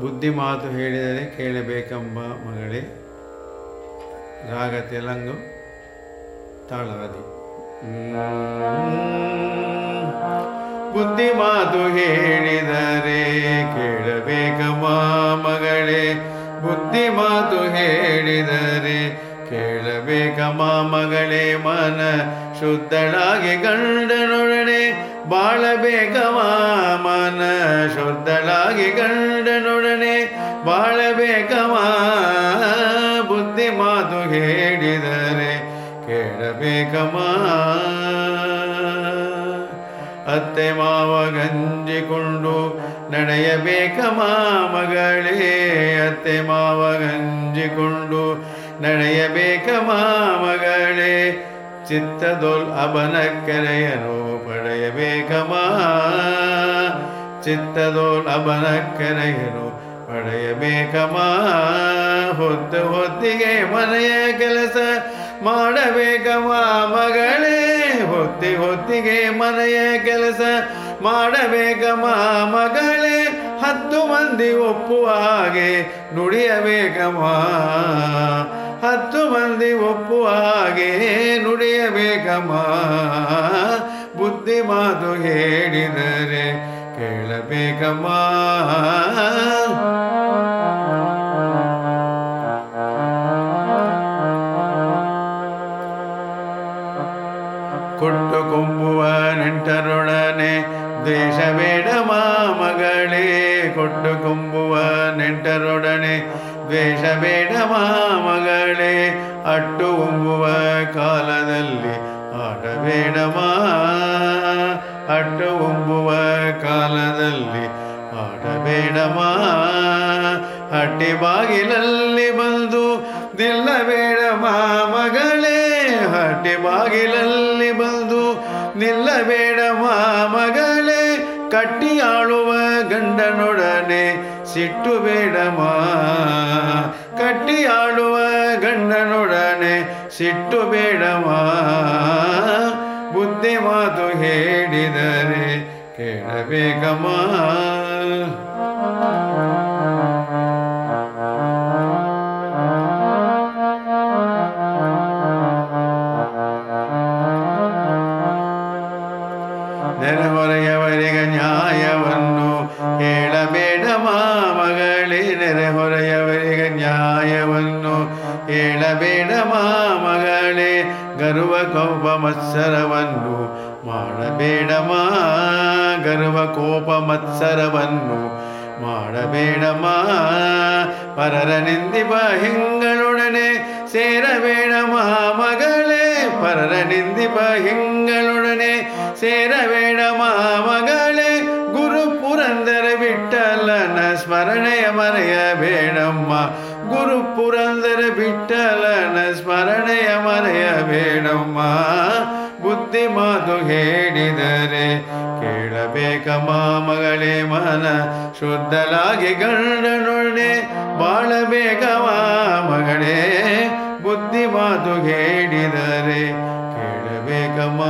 ಬುದ್ಧಿ ಮಾತು ಹೇಳಿದರೆ ಕೇಳಬೇಕೆಂಬ ಮಗಳೇ ರಾಗ ತೆಲಂಗು ತಾಳವದಿ ಬುದ್ಧಿ ಮಾತು ಹೇಳಿದರೆ ಕೇಳಬೇಕಮ್ಮ ಮಗಳೇ, ಬುದ್ಧಿ ಮಾತು ಹೇಳಿದರೆ ಕೇಳಬೇಕಮ್ಮ ಮಗಳೇ, ಮನ ಶುದ್ಧಳಾಗಿ ಗಂಡನೊಡನೆ ಬಾಳಬೇಕಮ್ಮ ಮನ ಶುದ್ಧಳಾಗಿ ಗಂಡನೊಡನೆ ಬಾಳಬೇಕಮ್ಮ. ಬುದ್ಧಿ ಮಾತು ಹೇಳಿದರೆ ಕೇಳಬೇಕಮ್ಮ. ಅತ್ತೆ ಮಾವ ಗಂಜಿಕೊಂಡು ನಡೆಯಬೇಕಮ್ಮ ಮಗಳೇ, ಅತ್ತೆ ಮಾವ ಗಂಜಿಕೊಂಡು ನಡೆಯಬೇಕಮ್ಮ ಮಾಮಗಳೇ, ಚಿತ್ತದೊಲ್ ಅಬನ ಕೆರೆಯನು ಮಾ, ಚಿತ್ತದೋಲ್ ಅಬನ ಕೆರೆಯನು ಮಾ. ಹೊತ್ತು ಹೊತ್ತಿಗೆ ಮನೆಯ ಕೆಲಸ ಮಾಡಬೇಕ ಮಗಳೇ ಹೊತ್ತಿ ಹೊತ್ತಿಗೆ ಮನೆಯ ಕೆಲಸ ಮಾಡಬೇಕ ಮಗಳೇ ಹತ್ತು ಮಂದಿ ಒಪ್ಪುವ ಹಾಗೆ ನುಡಿಯಬೇಕಮ್ಮ ಹತ್ತು ಮಂದಿ ಒಪ್ಪುವ ಹಾಗೆ ನುಡಿಯಬೇಕಮ್ಮ. ಬುದ್ಧಿ ಮಾತು ಹೇಳಿದರೆ ಕೇಳಬೇಕಮ್ಮ. ಕೊಟ್ಟು ಕುಂಬುವ ನೆಂಟರೊಡನೆ ದ್ವೇಷ ಬೇಡ ಮಗಳೇ. ಕೊಟ್ಟು ಕುಂಬುವ ನೆಂಟರೊಡನೆ ದ್ವೇಷ ಬೇಡ ಮಗಳೇ? ಅಟ್ಟು ಉಂಬುವ ಕಾಲದಲ್ಲಿ ಆಡಬೇಡಮ ಅಟ್ಟು ಉಂಬುವ ಕಾಲದಲ್ಲಿ ಆಡಬೇಡಮ ಹಟ್ಟಿ ಬಾಗಿಲಲ್ಲಿ ಬಂದು ನಿಲ್ಲಬೇಡ ಮಗಳೇ? ಹಟ್ಟಿ ಬಾಗಿಲಲ್ಲಿ ಬಂದು ನಿಲ್ಲಬೇಡ ಮಗಳೇ? ಕಟ್ಟಿ ಆಳುವ ಗಂಡನೊಡನೆ ಸಿಟ್ಟು ಬೇಡಮ್ಮ ಕಟ್ಟಿ ಆಳುವ ಗಂಡನೊಡನೆ ಸಿಟ್ಟು ಬೇಡಮ್ಮ ಬುದ್ಧಿ ಮಾತು ಹೇಳಿದರೆ ಕೇಳಬೇಕಮ್ಮ ನ್ಯಾಯವನ್ನು ಹೇಳಬೇಡಮ ಮಗಳೇ ನೆರೆಹೊರೆಯವರಿಗೆ ನ್ಯಾಯವನ್ನು ಹೇಳಬೇಡಮ ಮಗಳೇ ಗರ್ವ ಕೋಪ ಮತ್ಸರವನ್ನು ಮಾ. ಗರ್ವ ಕೋಪ ಮತ್ಸರವನ್ನು ಮಾಡಬೇಡಮ ಪರರ ನಿಂದಿಬ ಹಿಂಗಳೊಡನೆ ಸೇರಬೇಡ ಮಗಳೇ ಪರರ ನಿಂದಿಬ ಹಿಂಗಳೊಡನೆ ಸೇರಬೇಡಮ ಸ್ಮರಣೆಯ ಮರೆಯಬೇಡಮ್ಮ ಗುರು ಪುರಂದರ ಬಿಟ್ಟಲನ ಸ್ಮರಣೆಯ ಮರೆಯಬೇಡಮ್ಮ ಬುದ್ಧಿ ಮಾತು ಹೇಳಿದರೆ ಕೇಳಬೇಕಮ್ಮ ಮಗಳೇ ಮನ. ಶುದ್ಧಲಾಗಿ ಗಂಡನೊಡನೆ ಬಾಳಬೇಕಮ್ಮ ಮಗಳೇ ಬುದ್ಧಿ ಮಾತು ಹೇಳಿದರೆ ಕೇಳಬೇಕಮ್ಮ